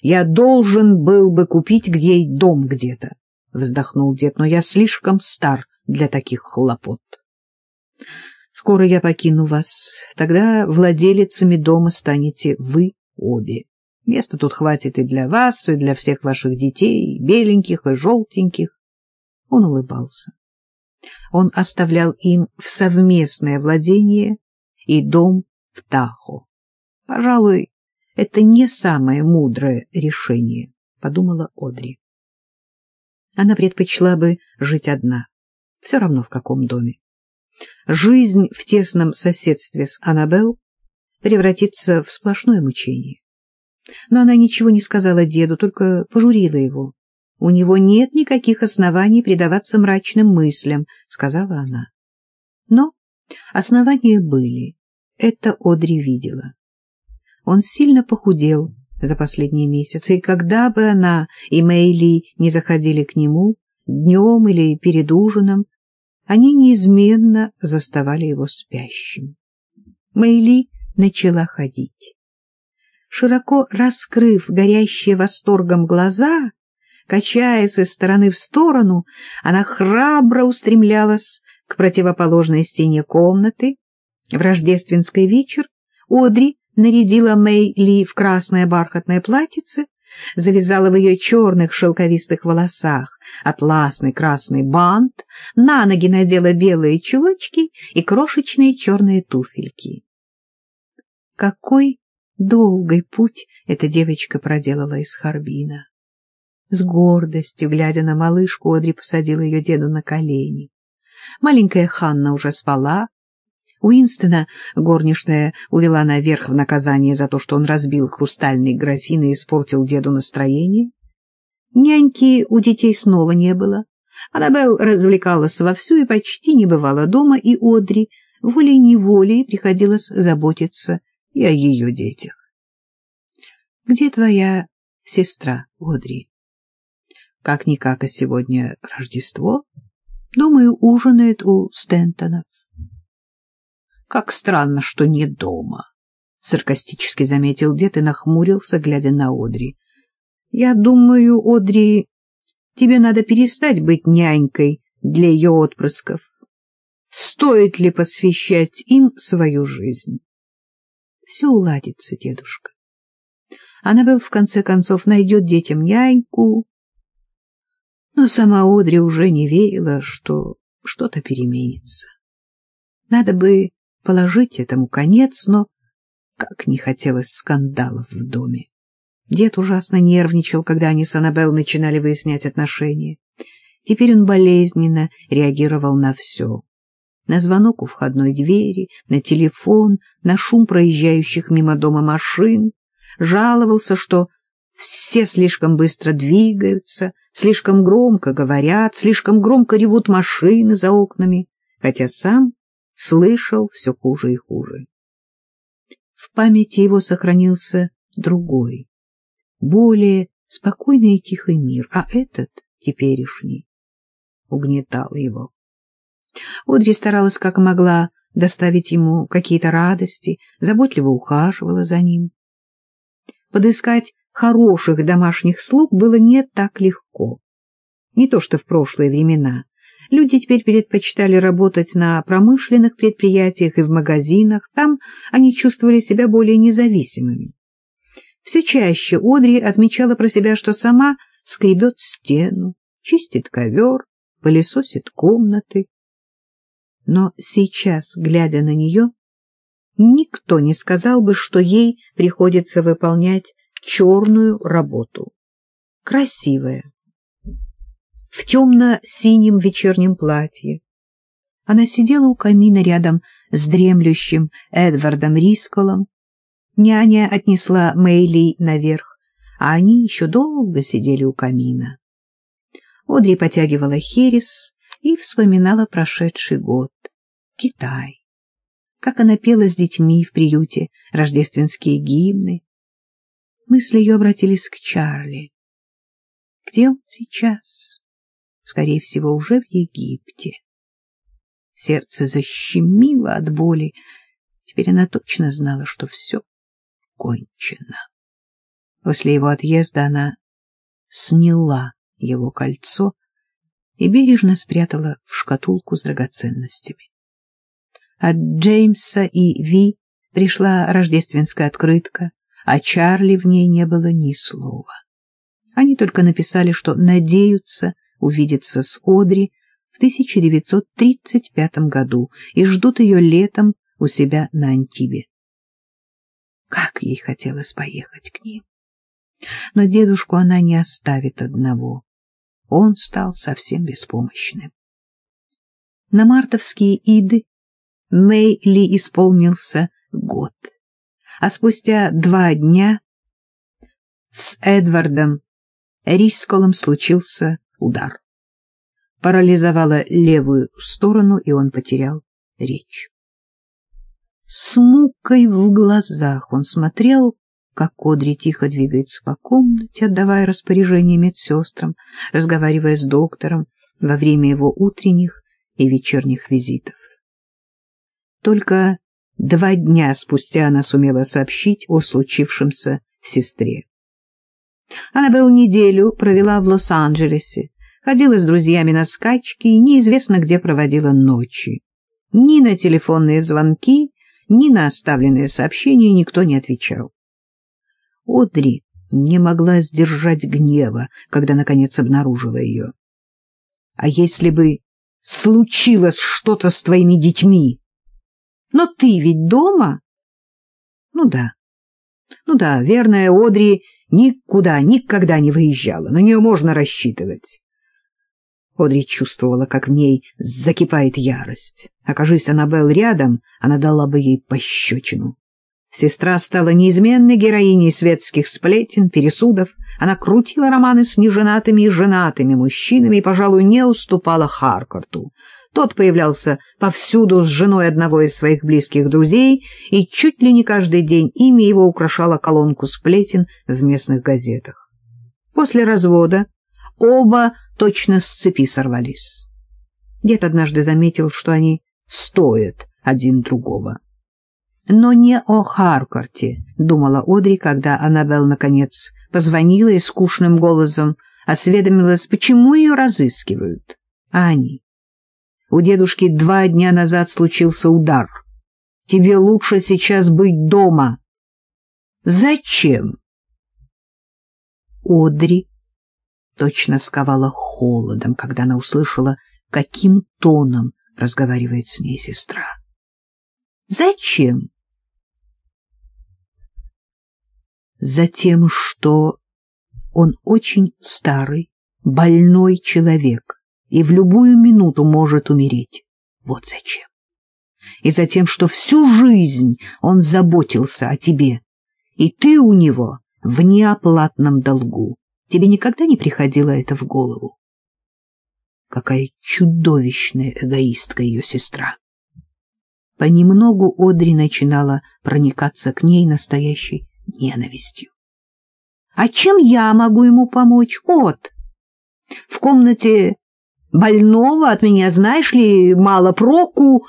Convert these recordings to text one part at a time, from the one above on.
Я должен был бы купить ей дом где-то, — вздохнул дед, — но я слишком стар для таких хлопот. Скоро я покину вас, тогда владелицами дома станете вы обе. Места тут хватит и для вас, и для всех ваших детей, беленьких и желтеньких. Он улыбался. Он оставлял им в совместное владение и дом в Тахо. Пожалуй, это не самое мудрое решение, — подумала Одри. Она предпочла бы жить одна, все равно в каком доме. Жизнь в тесном соседстве с Аннабелл превратится в сплошное мучение. Но она ничего не сказала деду, только пожурила его. — У него нет никаких оснований предаваться мрачным мыслям, — сказала она. Но основания были. Это Одри видела. Он сильно похудел за последние месяцы, и когда бы она и Мэйли не заходили к нему, днем или перед ужином, они неизменно заставали его спящим. Мэйли начала ходить. Широко раскрыв горящие восторгом глаза, качаясь из стороны в сторону, она храбро устремлялась к противоположной стене комнаты. В рождественский вечер Одри нарядила Мэй Ли в красное бархатное платьице, завязала в ее черных шелковистых волосах атласный красный бант, на ноги надела белые чулочки и крошечные черные туфельки. Какой долгий путь эта девочка проделала из Харбина! С гордостью, глядя на малышку, Одри посадила ее деда на колени. Маленькая Ханна уже спала, Уинстона горничная увела наверх в наказание за то, что он разбил хрустальный графин и испортил деду настроение. Няньки у детей снова не было. Аннабелл развлекалась вовсю и почти не бывала дома, и Одри волей-неволей приходилось заботиться и о ее детях. — Где твоя сестра, Одри? — Как-никак, а сегодня Рождество. Думаю, ужинает у Стентонов. Как странно, что не дома, — саркастически заметил дед и нахмурился, глядя на Одри. — Я думаю, Одри, тебе надо перестать быть нянькой для ее отпрысков. Стоит ли посвящать им свою жизнь? Все уладится, дедушка. Аннабелл, в конце концов, найдет детям няньку. Но сама Одри уже не верила, что что-то переменится. Надо бы положить этому конец, но как не хотелось скандалов в доме. Дед ужасно нервничал, когда они с Аннабелл начинали выяснять отношения. Теперь он болезненно реагировал на все. На звонок у входной двери, на телефон, на шум проезжающих мимо дома машин. Жаловался, что все слишком быстро двигаются, слишком громко говорят, слишком громко ревут машины за окнами, хотя сам слышал все хуже и хуже. В памяти его сохранился другой, более спокойный и тихий мир, а этот, теперешний, угнетал его. Одри старалась как могла доставить ему какие-то радости, заботливо ухаживала за ним. Подыскать хороших домашних слуг было не так легко. Не то что в прошлые времена, Люди теперь предпочитали работать на промышленных предприятиях и в магазинах, там они чувствовали себя более независимыми. Все чаще Одри отмечала про себя, что сама скребет стену, чистит ковер, пылесосит комнаты. Но сейчас, глядя на нее, никто не сказал бы, что ей приходится выполнять черную работу. Красивая, в темно-синем вечернем платье. Она сидела у камина рядом с дремлющим Эдвардом Рисколом. Няня отнесла Мэйли наверх, а они еще долго сидели у камина. Одри потягивала херес и вспоминала прошедший год. Китай. Как она пела с детьми в приюте рождественские гимны. Мысли ее обратились к Чарли. Где он сейчас? Скорее всего, уже в Египте. Сердце защемило от боли. Теперь она точно знала, что все кончено. После его отъезда она сняла его кольцо и бережно спрятала в шкатулку с драгоценностями. От Джеймса и Ви пришла рождественская открытка, а Чарли в ней не было ни слова. Они только написали, что надеются увидеться с Одри в 1935 году и ждут ее летом у себя на Антибе. Как ей хотелось поехать к ним! Но дедушку она не оставит одного. Он стал совсем беспомощным. На мартовские иды Мэй Ли исполнился год, а спустя два дня с Эдвардом Рисколом случился удар. Парализовала левую сторону, и он потерял речь. С мукой в глазах он смотрел, как Кодри тихо двигается по комнате, отдавая распоряжение медсестрам, разговаривая с доктором во время его утренних и вечерних визитов. Только два дня спустя она сумела сообщить о случившемся сестре. Она был неделю провела в Лос-Анджелесе, ходила с друзьями на скачки и неизвестно где проводила ночи. Ни на телефонные звонки, ни на оставленные сообщения никто не отвечал. Одри не могла сдержать гнева, когда, наконец, обнаружила ее. — А если бы случилось что-то с твоими детьми? Но ты ведь дома? Ну да. Ну да, верная Одри никуда, никогда не выезжала. На нее можно рассчитывать. Одри чувствовала, как в ней закипает ярость. Окажись Аннабелл рядом, она дала бы ей пощечину. Сестра стала неизменной героиней светских сплетен, пересудов. Она крутила романы с неженатыми и женатыми мужчинами и, пожалуй, не уступала Харкарту. Тот появлялся повсюду с женой одного из своих близких друзей, и чуть ли не каждый день имя его украшало колонку сплетен в местных газетах. После развода оба точно с цепи сорвались. Дед однажды заметил, что они стоят один другого. Но не о Харкарте, думала Одри, когда Аннабелл, наконец, позвонила и скучным голосом осведомилась, почему ее разыскивают. А они? У дедушки два дня назад случился удар. Тебе лучше сейчас быть дома. Зачем? Одри точно сковала холодом, когда она услышала, каким тоном разговаривает с ней сестра. Зачем? Затем, что он очень старый, больной человек, и в любую минуту может умереть. Вот зачем. И затем, что всю жизнь он заботился о тебе, и ты у него в неоплатном долгу. Тебе никогда не приходило это в голову? Какая чудовищная эгоистка ее сестра! Понемногу Одри начинала проникаться к ней настоящей ненавистью. — А чем я могу ему помочь? От! В комнате больного от меня, знаешь ли, мало проку.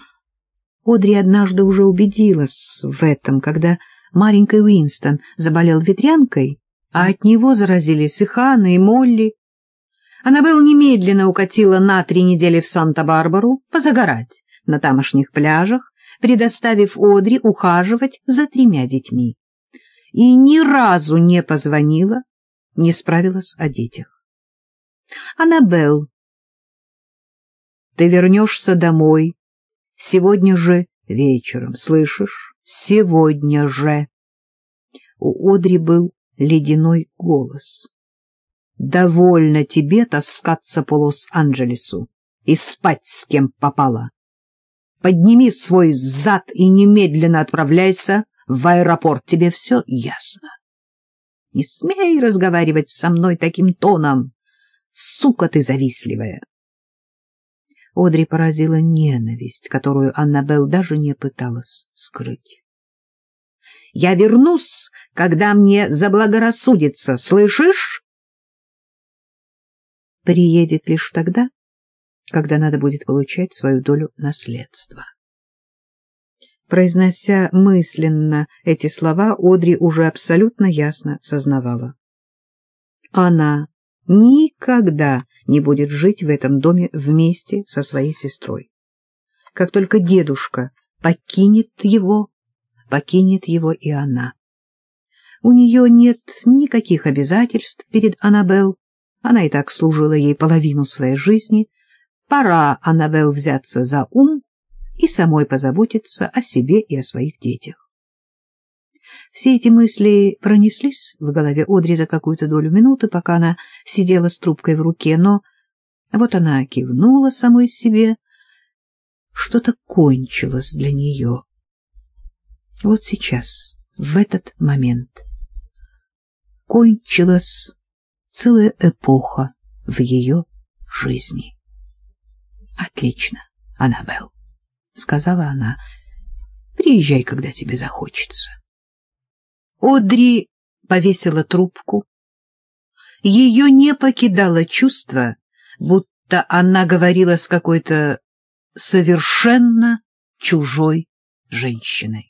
Одри однажды уже убедилась в этом, когда маленький Уинстон заболел ветрянкой, а от него заразились и Ханна, и Молли. Она был немедленно укатила на три недели в Санта-Барбару позагорать на тамошних пляжах, предоставив Одри ухаживать за тремя детьми. И ни разу не позвонила, не справилась о детях. Аннабелл ты вернешься домой сегодня же вечером, слышишь? Сегодня же. У Одри был ледяной голос. Довольно тебе таскаться по Лос-Анджелесу и спать с кем попало. Подними свой зад и немедленно отправляйся в аэропорт. Тебе все ясно. Не смей разговаривать со мной таким тоном. Сука ты завистливая. Одри поразила ненависть, которую Аннабелл даже не пыталась скрыть. — Я вернусь, когда мне заблагорассудится, слышишь? Приедет лишь тогда, когда надо будет получать свою долю наследства. Произнося мысленно эти слова, Одри уже абсолютно ясно сознавала. Она никогда не будет жить в этом доме вместе со своей сестрой. Как только дедушка покинет его, покинет его и она. У нее нет никаких обязательств перед Аннабелл, она и так служила ей половину своей жизни. Пора Аннабелл взяться за ум и самой позаботиться о себе и о своих детях. Все эти мысли пронеслись в голове Одри за какую-то долю минуты, пока она сидела с трубкой в руке, но вот она кивнула самой себе. Что-то кончилось для нее. Вот сейчас, в этот момент, кончилась целая эпоха в ее жизни. Отлично, Аннабелл. — сказала она. — Приезжай, когда тебе захочется. Одри повесила трубку. Ее не покидало чувство, будто она говорила с какой-то совершенно чужой женщиной.